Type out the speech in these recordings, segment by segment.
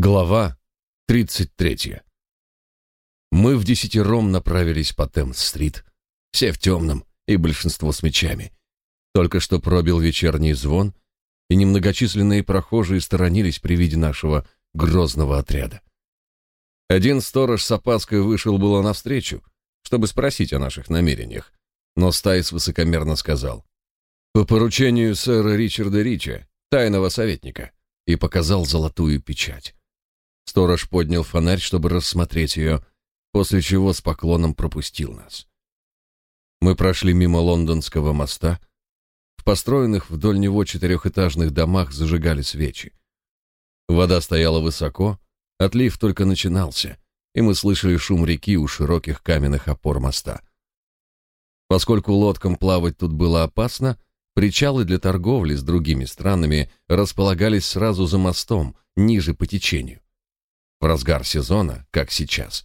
Глава 33. Мы в десятером направились по Темс-стрит, все в темном и большинство с мечами. Только что пробил вечерний звон, и немногочисленные прохожие сторонились при виде нашего грозного отряда. Один сторож с опаской вышел было навстречу, чтобы спросить о наших намерениях, но Стайс высокомерно сказал «По поручению сэра Ричарда Рича, тайного советника», и показал золотую печать. Сторож поднял фонарь, чтобы рассмотреть ее, после чего с поклоном пропустил нас. Мы прошли мимо лондонского моста. В построенных вдоль него четырехэтажных домах зажигали свечи. Вода стояла высоко, отлив только начинался, и мы слышали шум реки у широких каменных опор моста. Поскольку лодкам плавать тут было опасно, причалы для торговли с другими странами располагались сразу за мостом, ниже по течению в разгар сезона, как сейчас.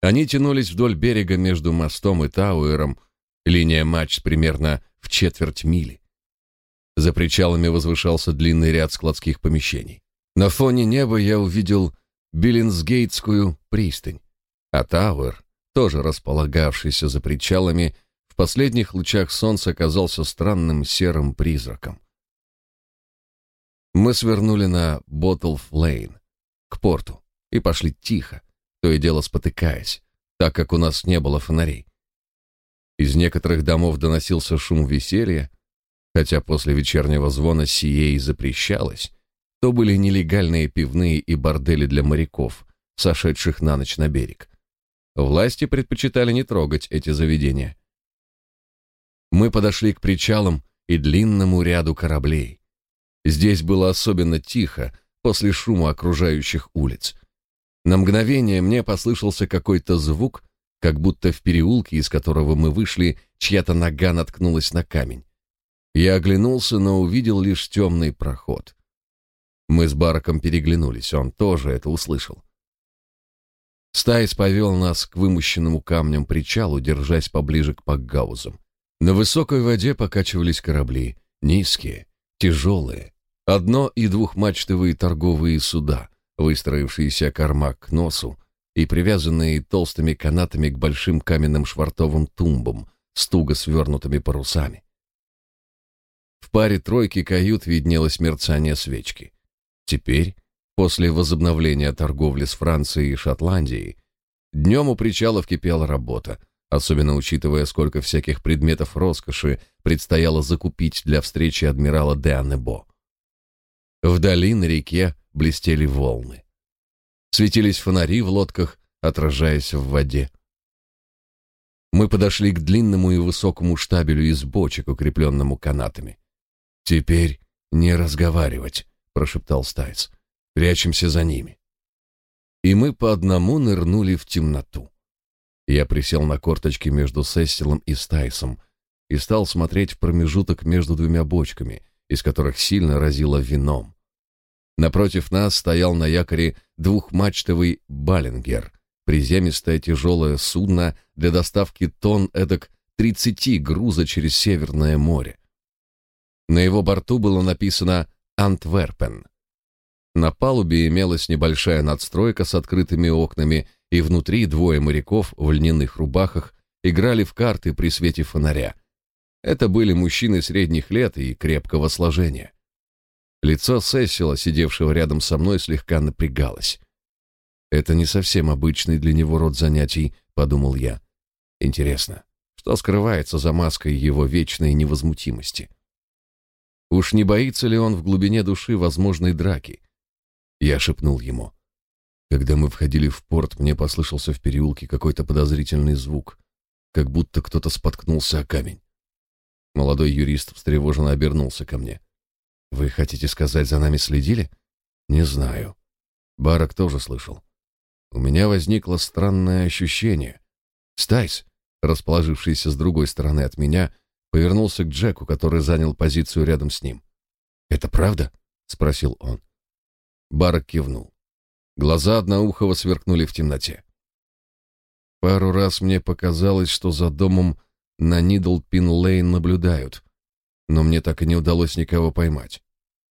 Они тянулись вдоль берега между мостом и Тауэром, линия мачт примерно в четверть мили. За причалами возвышался длинный ряд складских помещений. На фоне неба я увидел Биллинсгейтскую пристань, а Тауэр, тоже располагавшийся за причалами, в последних лучах солнца казался странным серым призраком. Мы свернули на Боттлф-Лейн, к порту и пошли тихо, то и дело спотыкаясь, так как у нас не было фонарей. Из некоторых домов доносился шум веселья, хотя после вечернего звона сие и запрещалось, то были нелегальные пивные и бордели для моряков, сошедших на ночь на берег. Власти предпочитали не трогать эти заведения. Мы подошли к причалам и длинному ряду кораблей. Здесь было особенно тихо после шума окружающих улиц. На мгновение мне послышался какой-то звук, как будто в переулке, из которого мы вышли, чья-то нога наткнулась на камень. Я оглянулся, но увидел лишь темный проход. Мы с Бараком переглянулись, он тоже это услышал. Стайс повел нас к вымощенному камнем причалу, держась поближе к пакгаузам. На высокой воде покачивались корабли, низкие, тяжелые, одно- и двухмачтовые торговые суда, выстроившиеся корма к носу и привязанные толстыми канатами к большим каменным швартовым тумбам с туго свернутыми парусами. В паре тройки кают виднелось мерцание свечки. Теперь, после возобновления торговли с Францией и Шотландией, днем у причалов кипела работа, особенно учитывая, сколько всяких предметов роскоши предстояло закупить для встречи адмирала де. Вдали на реке блестели волны. Светились фонари в лодках, отражаясь в воде. Мы подошли к длинному и высокому штабелю из бочек, укрепленному канатами. «Теперь не разговаривать», — прошептал Стайц. «Прячемся за ними». И мы по одному нырнули в темноту. Я присел на корточки между Сестилом и Стайсом и стал смотреть в промежуток между двумя бочками, из которых сильно разило вином. Напротив нас стоял на якоре двухмачтовый Баллингер, приземистое тяжелое судно для доставки тонн эдак 30 груза через Северное море. На его борту было написано «Антверпен». На палубе имелась небольшая надстройка с открытыми окнами, и внутри двое моряков в льняных рубахах играли в карты при свете фонаря. Это были мужчины средних лет и крепкого сложения. Лицо Сесила, сидевшего рядом со мной, слегка напрягалось. Это не совсем обычный для него род занятий, подумал я. Интересно, что скрывается за маской его вечной невозмутимости? Уж не боится ли он в глубине души возможной драки? Я шепнул ему. Когда мы входили в порт, мне послышался в переулке какой-то подозрительный звук, как будто кто-то споткнулся о камень. Молодой юрист встревоженно обернулся ко мне. Вы хотите сказать, за нами следили? Не знаю. Барак тоже слышал. У меня возникло странное ощущение. Стайс, расположившийся с другой стороны от меня, повернулся к Джеку, который занял позицию рядом с ним. «Это правда?» — спросил он. Барак кивнул. Глаза Одноухова сверкнули в темноте. Пару раз мне показалось, что за домом на Нидлпин-Лейн наблюдают, но мне так и не удалось никого поймать.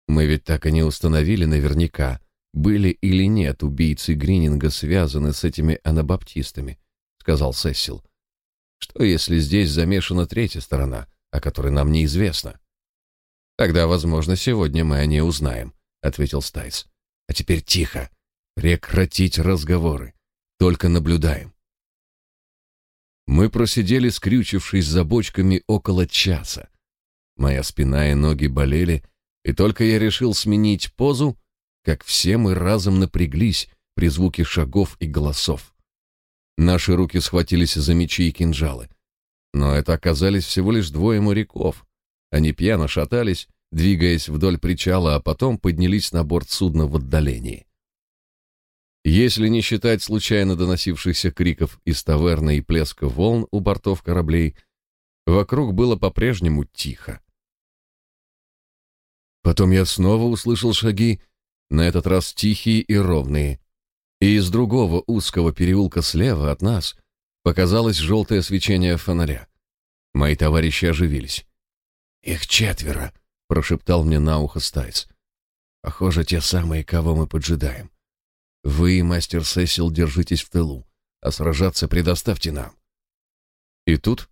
Мы ведь так и не установили наверняка, были или нет убийцы Грининга связаны с этими анабаптистами, сказал Сесил. Что если здесь замешана третья сторона, о которой нам неизвестно? Тогда, возможно, сегодня мы о ней узнаем, ответил Стайс. А теперь тихо. Прекратить разговоры. Только наблюдаем. Мы просидели, скрючившись за бочками, около часа. Моя спина и ноги болели, и только я решил сменить позу, как все мы разом напряглись при звуке шагов и голосов. Наши руки схватились за мечи и кинжалы. Но это оказались всего лишь двое моряков. Они пьяно шатались, двигаясь вдоль причала, а потом поднялись на борт судна в отдалении. Если не считать случайно доносившихся криков из таверны и плеска волн у бортов кораблей, вокруг было по-прежнему тихо. Потом я снова услышал шаги, на этот раз тихие и ровные, и из другого узкого переулка слева от нас показалось желтое свечение фонаря. Мои товарищи оживились. «Их четверо», — прошептал мне на ухо Стайц. «Похоже, те самые, кого мы поджидаем. Вы, мастер Сесил, держитесь в тылу, а сражаться предоставьте нам. И тут,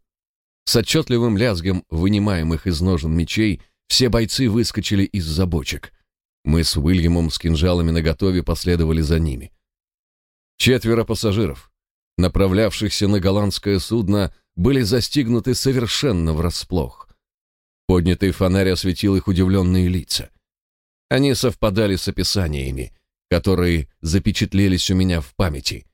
с отчетливым лязгом вынимаемых из ножен мечей, все бойцы выскочили из-за бочек. Мы с Уильямом с кинжалами наготове последовали за ними. Четверо пассажиров, направлявшихся на голландское судно, были застигнуты совершенно врасплох. Поднятый фонарь осветил их удивленные лица. Они совпадали с описаниями, которые запечатлелись у меня в памяти.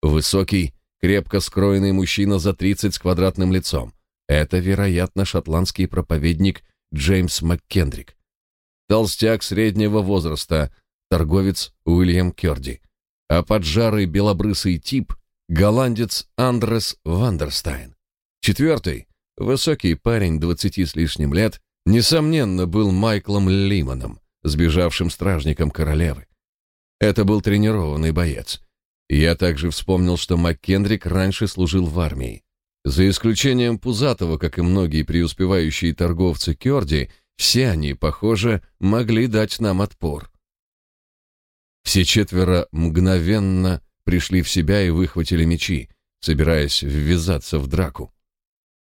Высокий, крепко скроенный мужчина за 30 с квадратным лицом. Это, вероятно, шотландский проповедник Джеймс МакКендрик. Толстяк среднего возраста, торговец Уильям Кёрди. А поджарый белобрысый тип — голландец Андрес Вандерстайн. Четвертый, высокий парень двадцати с лишним лет, несомненно, был Майклом Лиманом, сбежавшим стражником королевы. Это был тренированный боец. Я также вспомнил, что МакКендрик раньше служил в армии. За исключением Пузатого, как и многие преуспевающие торговцы Кёрди, все они, похоже, могли дать нам отпор. Все четверо мгновенно пришли в себя и выхватили мечи, собираясь ввязаться в драку.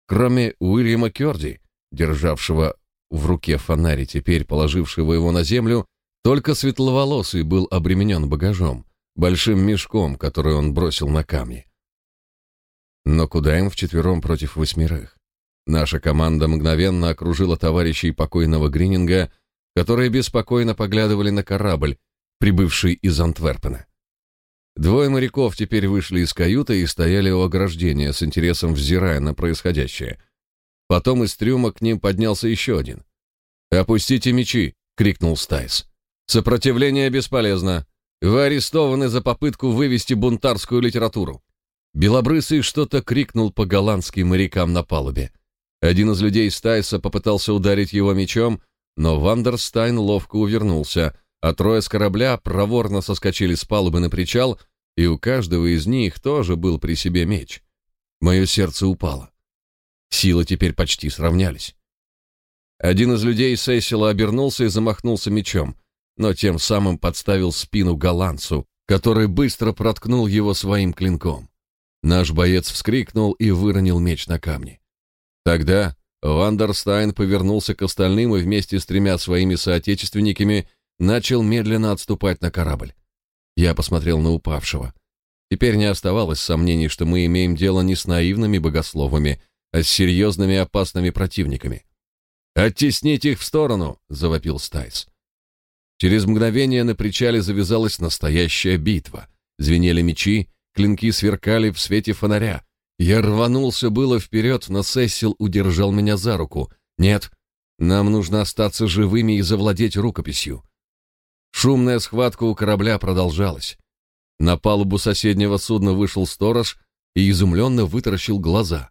Кроме Уильяма Кёрди, державшего в руке фонарь теперь положившего его на землю, только светловолосый был обременен багажом, большим мешком, который он бросил на камни. Но куда им вчетвером против восьмерых? Наша команда мгновенно окружила товарищей покойного Грининга, которые беспокойно поглядывали на корабль, прибывший из Антверпена. Двое моряков теперь вышли из каюты и стояли у ограждения, с интересом взирая на происходящее. Потом из трюма к ним поднялся еще один. «Опустите мечи!» — крикнул Стайс. Сопротивление бесполезно. Вы арестованы за попытку вывести бунтарскую литературу. Белобрысый что-то крикнул по-голландски морякам на палубе. Один из людей Стайса попытался ударить его мечом, но Вандерстайн ловко увернулся, а трое с корабля проворно соскочили с палубы на причал, и у каждого из них тоже был при себе меч. Мое сердце упало. Силы теперь почти сравнялись. Один из людей Сесила обернулся и замахнулся мечом но тем самым подставил спину голландцу, который быстро проткнул его своим клинком. Наш боец вскрикнул и выронил меч на камни. Тогда Вандерстайн повернулся к остальным и вместе с тремя своими соотечественниками начал медленно отступать на корабль. Я посмотрел на упавшего. Теперь не оставалось сомнений, что мы имеем дело не с наивными богословами, а с серьезными опасными противниками. «Оттеснить их в сторону!» — завопил Стайс. Через мгновение на причале завязалась настоящая битва. Звенели мечи, клинки сверкали в свете фонаря. Я рванулся было вперед, но Сесил удержал меня за руку. «Нет, нам нужно остаться живыми и завладеть рукописью». Шумная схватка у корабля продолжалась. На палубу соседнего судна вышел сторож и изумленно вытаращил глаза.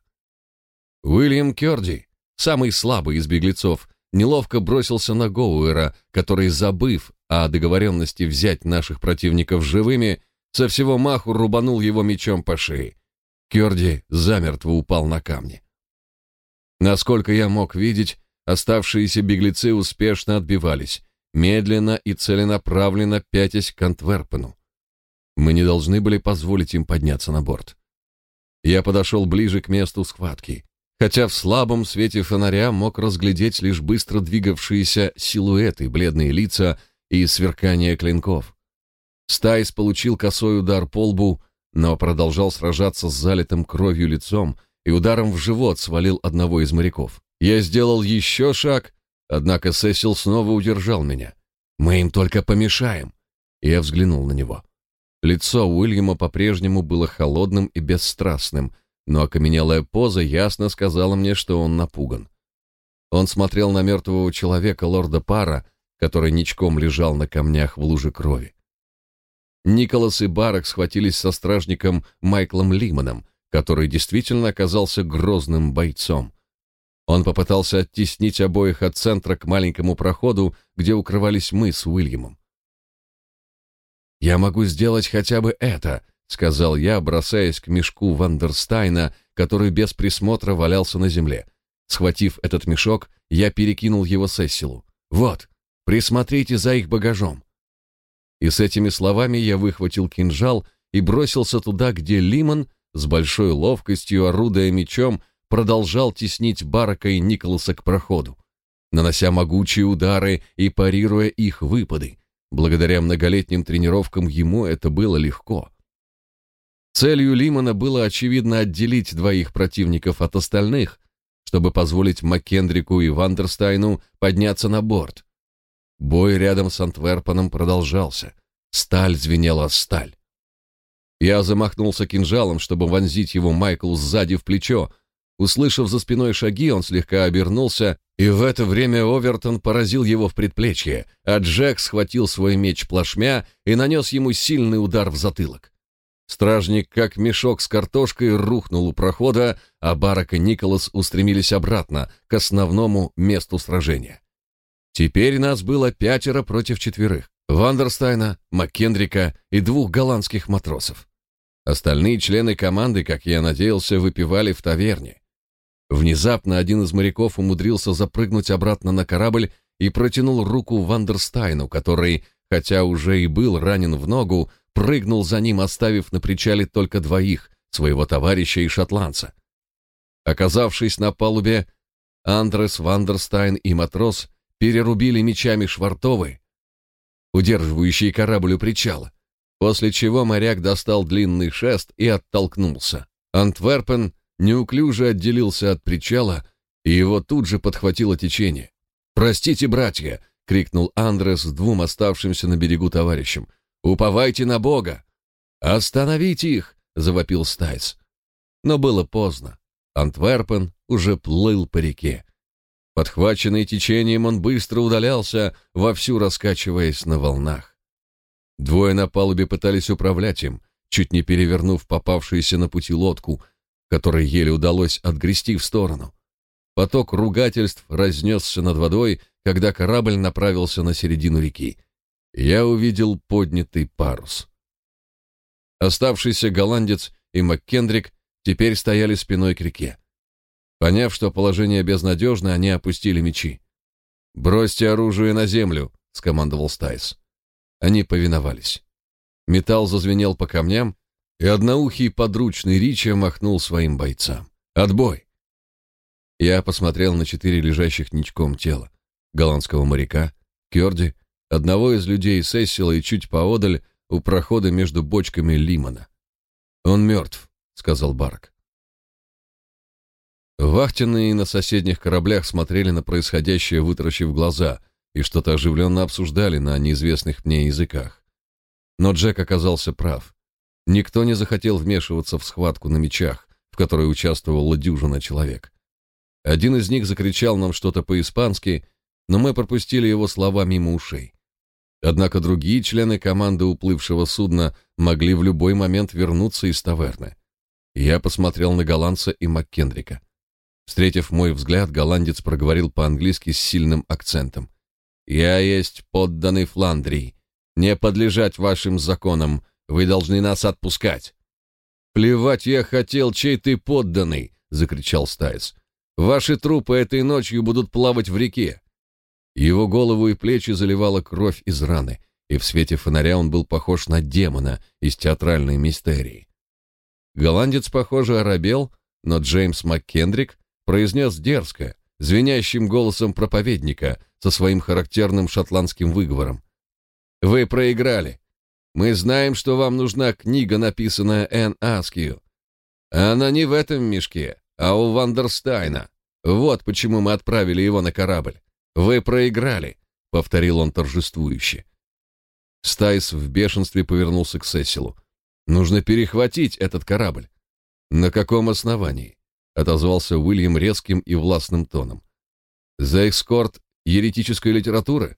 Уильям Кёрди, самый слабый из беглецов, неловко бросился на Гоуэра, который, забыв о договоренности взять наших противников живыми, со всего маху рубанул его мечом по шее. Кёрди замертво упал на камни. Насколько я мог видеть, оставшиеся беглецы успешно отбивались. медленно и целенаправленно пятясь к Антверпену. Мы не должны были позволить им подняться на борт. Я подошел ближе к месту схватки, хотя в слабом свете фонаря мог разглядеть лишь быстро двигавшиеся силуэты, бледные лица и сверкание клинков. Стайс получил косой удар по лбу, но продолжал сражаться с залитым кровью лицом и ударом в живот свалил одного из моряков. Я сделал еще шаг, однако Сесил снова удержал меня. «Мы им только помешаем!» Я взглянул на него. Лицо Уильяма по-прежнему было холодным и бесстрастным, но окаменелая поза ясно сказала мне, что он напуган. Он смотрел на мертвого человека лорда Пара, который ничком лежал на камнях в луже крови. Николас и Барак схватились со стражником Майклом Лиманом, который действительно оказался грозным бойцом. Он попытался оттеснить обоих от центра к маленькому проходу, где укрывались мы с Уильямом. «Я могу сделать хотя бы это», — сказал я, бросаясь к мешку Вандерстайна, который без присмотра валялся на земле. Схватив этот мешок, я перекинул его Сесилу. «Вот, присмотрите за их багажом. И с этими словами я выхватил кинжал и бросился туда, где Лиман, с большой ловкостью орудуя мечом, продолжал теснить Барака и Николаса к проходу, нанося могучие удары и парируя их выпады. Благодаря многолетним тренировкам ему это было легко. Целью Лимона было очевидно отделить двоих противников от остальных, чтобы позволить Маккендрику и Вандерстайну подняться на борт. Бой рядом с Антверпеном продолжался. Сталь звенела сталь. Я замахнулся кинжалом, чтобы вонзить его Майклу сзади в плечо. Услышав за спиной шаги, он слегка обернулся, и в это время Овертон поразил его в предплечье, а Джек схватил свой меч плашмя и нанес ему сильный удар в затылок. Стражник, как мешок с картошкой, рухнул у прохода, а Барак и Николас устремились обратно, к основному месту сражения. Теперь нас было пятеро против четверых. Вандерстайна, Маккендрика и двух голландских матросов. Остальные члены команды, как я надеялся, выпивали в таверне. Внезапно один из моряков умудрился запрыгнуть обратно на корабль и протянул руку Вандерстайну, который, хотя уже и был ранен в ногу, прыгнул за ним, оставив на причале только двоих, своего товарища и шотландца. Оказавшись на палубе, Андрес Вандерстайн и матрос перерубили мечами швартовы, удерживающие корабль у причала, после чего моряк достал длинный шест и оттолкнулся. Антверпен неуклюже отделился от причала, и его тут же подхватило течение. «Простите, братья!» — крикнул Андрес двум оставшимся на берегу товарищам. «Уповайте на Бога!» «Остановите их!» — завопил Стайс. Но было поздно. Антверпен уже плыл по реке. Подхваченный течением, он быстро удалялся, вовсю раскачиваясь на волнах. Двое на палубе пытались управлять им, чуть не перевернув попавшуюся на пути лодку, которой еле удалось отгрести в сторону. Поток ругательств разнесся над водой, когда корабль направился на середину реки. Я увидел поднятый парус. Оставшийся голландец и МакКендрик теперь стояли спиной к реке. Поняв, что положение безнадежно, они опустили мечи. «Бросьте оружие на землю», — скомандовал Стайс. Они повиновались. Металл зазвенел по камням, и одноухий подручный Ричи махнул своим бойцам. «Отбой!» Я посмотрел на четыре лежащих ничком тела. Голландского моряка, Кёрди, одного из людей Сессила и чуть поодаль у прохода между бочками Лимона. «Он мертв», — сказал Барк. Вахтенные на соседних кораблях смотрели на происходящее, вытаращив глаза, и что-то оживленно обсуждали на неизвестных мне языках. Но Джек оказался прав. Никто не захотел вмешиваться в схватку на мечах, в которой участвовала дюжина человек. Один из них закричал нам что-то по-испански, но мы пропустили его слова мимо ушей. Однако другие члены команды уплывшего судна могли в любой момент вернуться из таверны. Я посмотрел на голландца и Маккендрика. Встретив мой взгляд, голландец проговорил по-английски с сильным акцентом. «Я есть подданный Фландрии. Не подлежать вашим законам. Вы должны нас отпускать». «Плевать я хотел, чей ты подданный!» — закричал Стайс. «Ваши трупы этой ночью будут плавать в реке. Его голову и плечи заливала кровь из раны, и в свете фонаря он был похож на демона из театральной мистерии. Голландец, похоже, оробел, но Джеймс МакКендрик произнес дерзко, звенящим голосом проповедника со своим характерным шотландским выговором. «Вы проиграли. Мы знаем, что вам нужна книга, написанная Энн Аскью. Она не в этом мешке, а у Вандерстайна. Вот почему мы отправили его на корабль. Вы проиграли», — повторил он торжествующе. Стайс в бешенстве повернулся к Сесилу. «Нужно перехватить этот корабль». «На каком основании?» — отозвался Уильям резким и властным тоном. «За экскорт еретической литературы?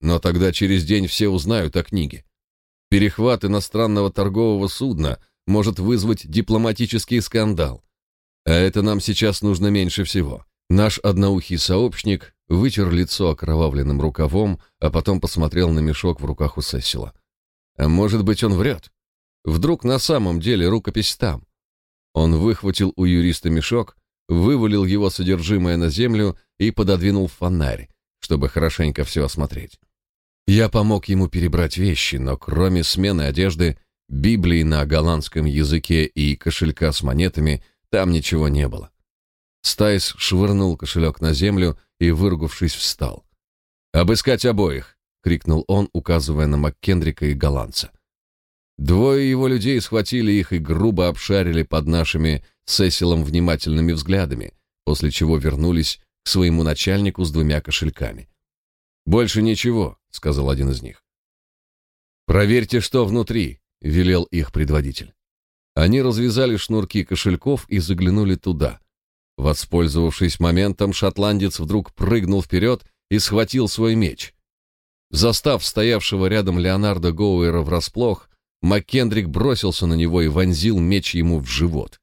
Но тогда через день все узнают о книге. Перехват иностранного торгового судна может вызвать дипломатический скандал. А это нам сейчас нужно меньше всего. Наш одноухий сообщник вытер лицо окровавленным рукавом, а потом посмотрел на мешок в руках у Сесила. А может быть, он врет? Вдруг на самом деле рукопись там? Он выхватил у юриста мешок, вывалил его содержимое на землю и пододвинул фонарь, чтобы хорошенько все осмотреть. Я помог ему перебрать вещи, но кроме смены одежды, Библии на голландском языке и кошелька с монетами, там ничего не было. Стайс швырнул кошелек на землю и, выругавшись, встал. «Обыскать обоих!» — крикнул он, указывая на Маккендрика и голландца. Двое его людей схватили их и грубо обшарили под нашими Сесилом внимательными взглядами, после чего вернулись к своему начальнику с двумя кошельками. «Больше ничего», — сказал один из них. «Проверьте, что внутри», — велел их предводитель. Они развязали шнурки кошельков и заглянули туда. Воспользовавшись моментом, шотландец вдруг прыгнул вперед и схватил свой меч. Застав стоявшего рядом Леонардо Гоуэра врасплох, Маккендрик бросился на него и вонзил меч ему в живот.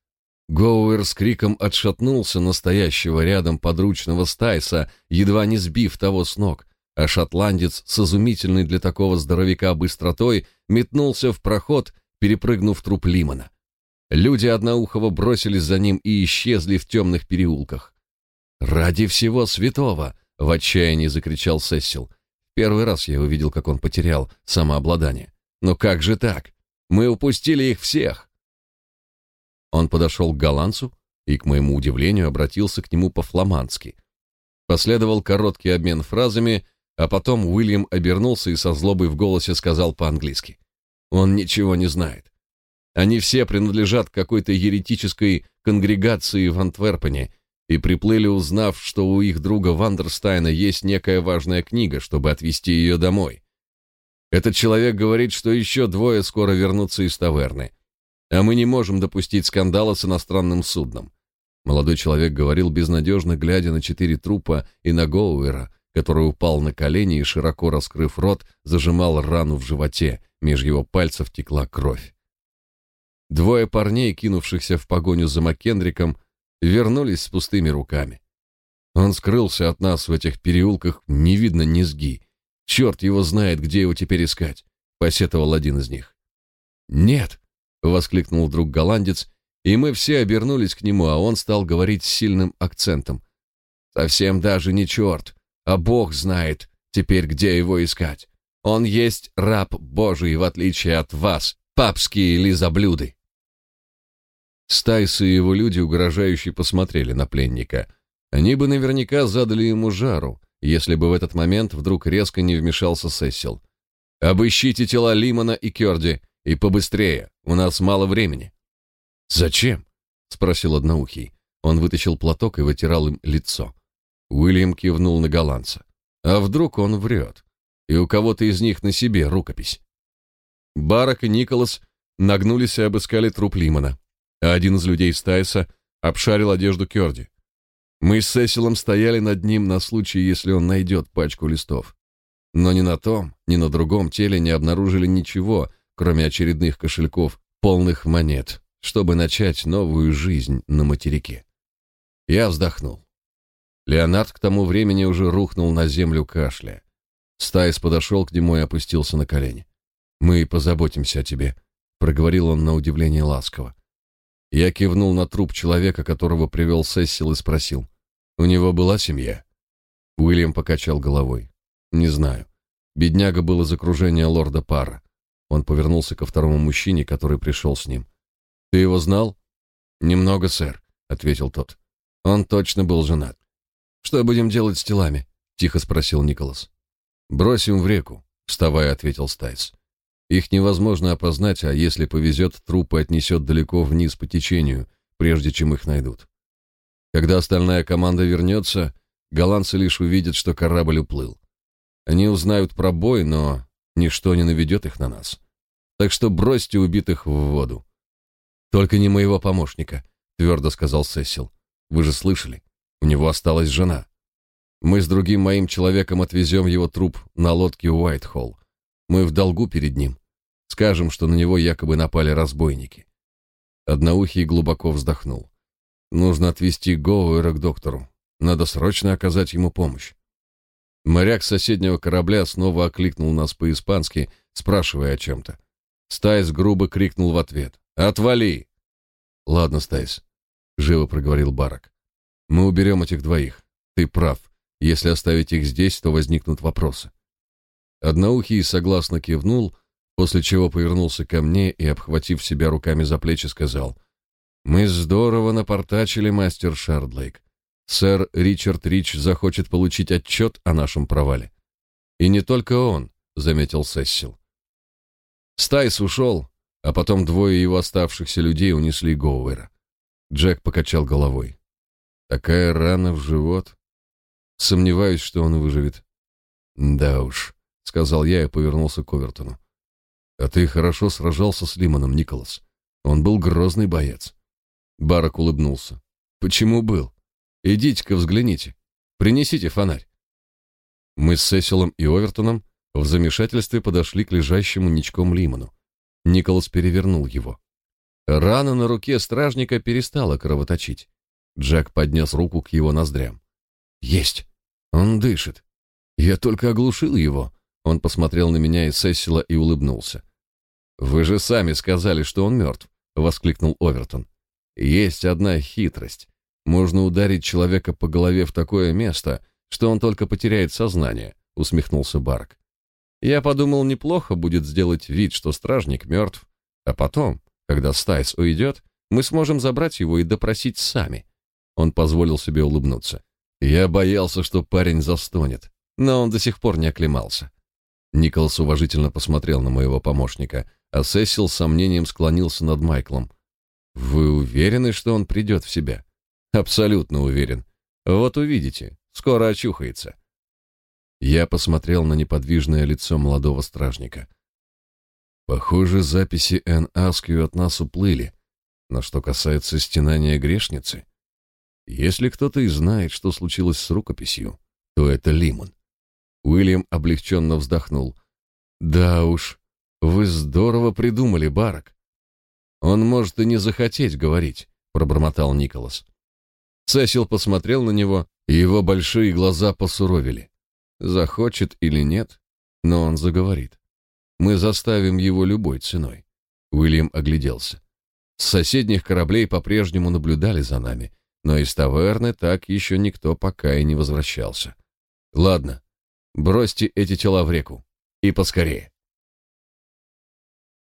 Гоуэр с криком отшатнулся настоящего рядом подручного Стайса, едва не сбив того с ног, а шотландец с изумительной для такого здоровяка быстротой метнулся в проход, перепрыгнув труп Лимона. Люди Одноухого бросились за ним и исчезли в темных переулках. «Ради всего святого!» — в отчаянии закричал Сессил. Первый раз я увидел, как он потерял самообладание. «Но как же так? Мы упустили их всех!» Он подошел к голландцу и, к моему удивлению, обратился к нему по-фламандски. Последовал короткий обмен фразами, а потом Уильям обернулся и со злобой в голосе сказал по-английски. «Он ничего не знает. Они все принадлежат какой-то еретической конгрегации в Антверпене и приплыли, узнав, что у их друга Вандерстайна есть некая важная книга, чтобы отвезти ее домой. Этот человек говорит, что еще двое скоро вернутся из таверны, а мы не можем допустить скандала с иностранным судном. Молодой человек говорил безнадежно, глядя на четыре трупа и на Гоуэра, который упал на колени и, широко раскрыв рот, зажимал рану в животе, меж его пальцев текла кровь. Двое парней, кинувшихся в погоню за Маккендриком, вернулись с пустыми руками. Он скрылся от нас в этих переулках, не видно низги. Черт его знает, где его теперь искать, посетовал один из них. Нет, воскликнул вдруг голландец, и мы все обернулись к нему, а он стал говорить с сильным акцентом. Совсем даже не черт, а Бог знает теперь, где его искать. Он есть раб Божий, в отличие от вас, папские лизоблюды. Стайс и его люди угрожающе посмотрели на пленника. Они бы наверняка задали ему жару, если бы в этот момент вдруг резко не вмешался Сесил. «Обыщите тела Лимона и Кёрди, и побыстрее, у нас мало времени». «Зачем?» — спросил одноухий. Он вытащил платок и вытирал им лицо. Уильям кивнул на голландца. «А вдруг он врет? И у кого-то из них на себе рукопись?» Барак и Николас нагнулись и обыскали труп Лимона а один из людей Стайса обшарил одежду Кёрди. Мы с Сесилом стояли над ним на случай, если он найдет пачку листов. Но ни на том, ни на другом теле не обнаружили ничего, кроме очередных кошельков, полных монет, чтобы начать новую жизнь на материке. Я вздохнул. Леонард к тому времени уже рухнул на землю кашля. Стайс подошел к нему и опустился на колени. «Мы позаботимся о тебе», — проговорил он на удивление ласково. Я кивнул на труп человека, которого привел Сессил, и спросил. «У него была семья?» Уильям покачал головой. Не знаю. Бедняга был из окружения лорда Пара. Он повернулся ко второму мужчине, который пришел с ним. Ты его знал? Немного, сэр, ответил тот. Он точно был женат. Что будем делать с телами? тихо спросил Николас. Бросим в реку, вставая, ответил Стайс. Их невозможно опознать, а если повезет, трупы отнесет далеко вниз по течению, прежде чем их найдут. Когда остальная команда вернется, голландцы лишь увидят, что корабль уплыл. Они узнают про бой, но ничто не наведет их на нас. Так что бросьте убитых в воду. Только не моего помощника, твердо сказал Сесил. Вы же слышали, у него осталась жена. Мы с другим моим человеком отвезем его труп на лодке Уайтхолл. Мы в долгу перед ним. Скажем, что на него якобы напали разбойники. Одноухий глубоко вздохнул. Нужно отвезти Гоуэра к доктору. Надо срочно оказать ему помощь. Моряк соседнего корабля снова окликнул нас по-испански, спрашивая о чем-то. Стайс грубо крикнул в ответ. «Отвали!» «Ладно, Стайс», — живо проговорил Барак. «Мы уберем этих двоих. Ты прав. Если оставить их здесь, то возникнут вопросы». Одноухий согласно кивнул, после чего повернулся ко мне и, обхватив себя руками за плечи, сказал, «Мы здорово напортачили, мастер Шардлейк. Сэр Ричард Рич захочет получить отчет о нашем провале». «И не только он», — заметил Сессил. Стайс ушел, а потом двое его оставшихся людей унесли Гоуэра. Джек покачал головой. Такая рана в живот. Сомневаюсь, что он выживет. Да уж, сказал я и повернулся к Овертону. А ты хорошо сражался с Лимоном, Николас. Он был грозный боец. Барак улыбнулся. Почему был? Идите-ка взгляните. Принесите фонарь. Мы с Сесилом и Овертоном в замешательстве подошли к лежащему ничком Лимону. Николас перевернул его. Рана на руке стражника перестала кровоточить. Джек поднес руку к его ноздрям. «Есть! Он дышит! Я только оглушил его!» Он посмотрел на меня и Сесила и улыбнулся. «Вы же сами сказали, что он мертв!» — воскликнул Овертон. «Есть одна хитрость. Можно ударить человека по голове в такое место, что он только потеряет сознание», — усмехнулся Барк. Я подумал, неплохо будет сделать вид, что стражник мертв, а потом, когда Стайс уйдет, мы сможем забрать его и допросить сами. Он позволил себе улыбнуться. Я боялся, что парень застонет, но он до сих пор не оклемался. Николас уважительно посмотрел на моего помощника, а Сесил с сомнением склонился над Майклом. Вы уверены, что он придет в себя? Абсолютно уверен. Вот увидите, скоро очухается. Я посмотрел на неподвижное лицо молодого стражника. Похоже, записи Н. Аскью от нас уплыли. Но что касается стенания грешницы, если кто-то и знает, что случилось с рукописью, то это Лимон. Уильям облегченно вздохнул. Да уж, вы здорово придумали, Барак. Он может и не захотеть говорить, пробормотал Николас. Сесил посмотрел на него, и его большие глаза посуровили. Захочет или нет, но он заговорит. Мы заставим его любой ценой. Уильям огляделся. С соседних кораблей по-прежнему наблюдали за нами, но из таверны так еще никто пока и не возвращался. Ладно, бросьте эти тела в реку. И поскорее.